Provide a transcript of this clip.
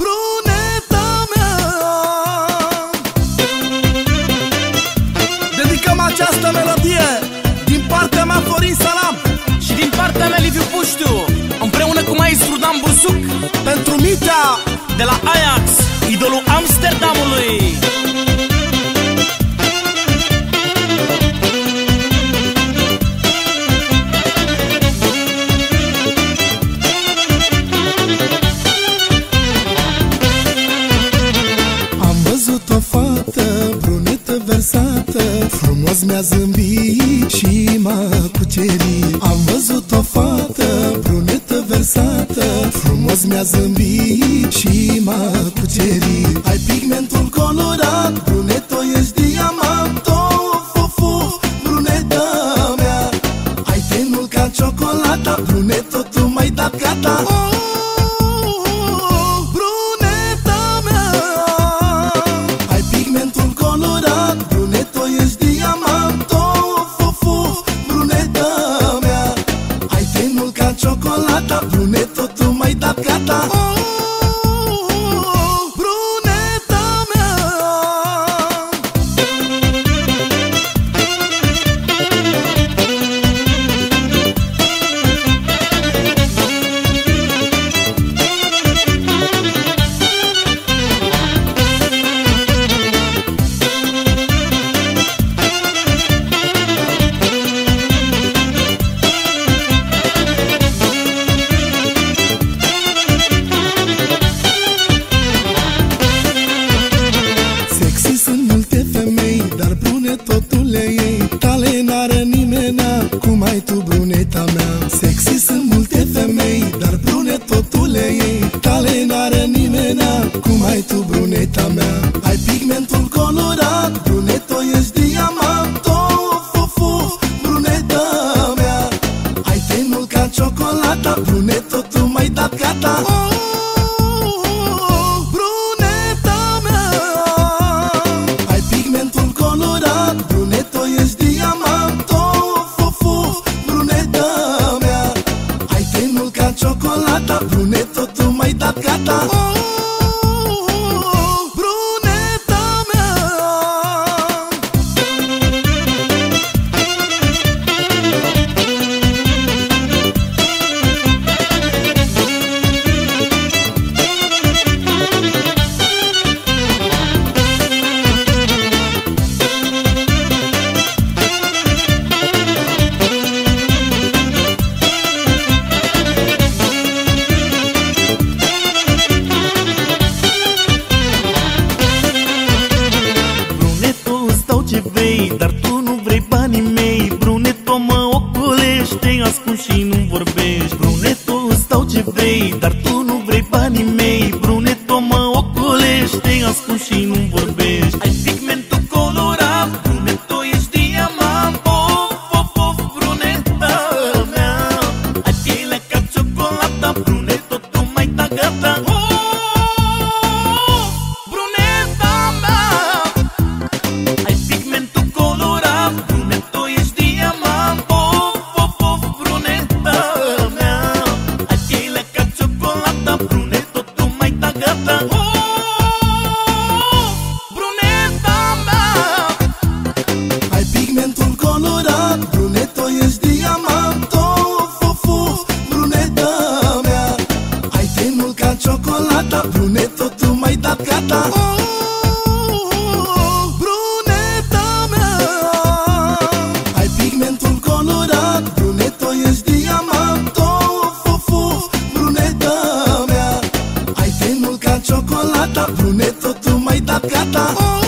bruneta mea. Dedicăm această melodie Din partea mea Florin Salam Și din partea mea Liviu Puștiu Împreună cu maestru Dan Bursuc Pentru Mitea De la Ajax Idolul Amsterdamului Frumos mi-a zâmbit și m-a cucerit. Am văzut o fată brunetă versată. Frumos mi-a zâmbit și m-a cucerit. Ai pigmentul colorat, bruneto ești diamant. Of, of, of, bruneta mea. Ai tenul ca ciocolata, bruneto tu m-ai dat gata ciocolata, bruneto tu m-ai dat gata. oh, dar brune totul le ei Tale n-are nimenea, cum ai tu bruneta mea. Sexy sunt multe femei, dar brune totul le ei Tale n-are nimenea, cum ai tu bruneta mea. Ai pigmentul colorat, bruneto ești diamant. Of, of, of, bruneta mea. Ai tenul ca ciocolata, bruneto tu m-ai dat gata bruneto tu m-ai dat gata. oh, ocolești Te ascund și nu vorbești tenul ca ciocolata, bruneto tu m-ai dat gata. Oh, bruneta mea. Ai pigmentul colorat, bruneto ești diamant. Of, of, of, bruneta mea. Ai tenul ca ciocolata, bruneto tu m-ai dat gata. Oh,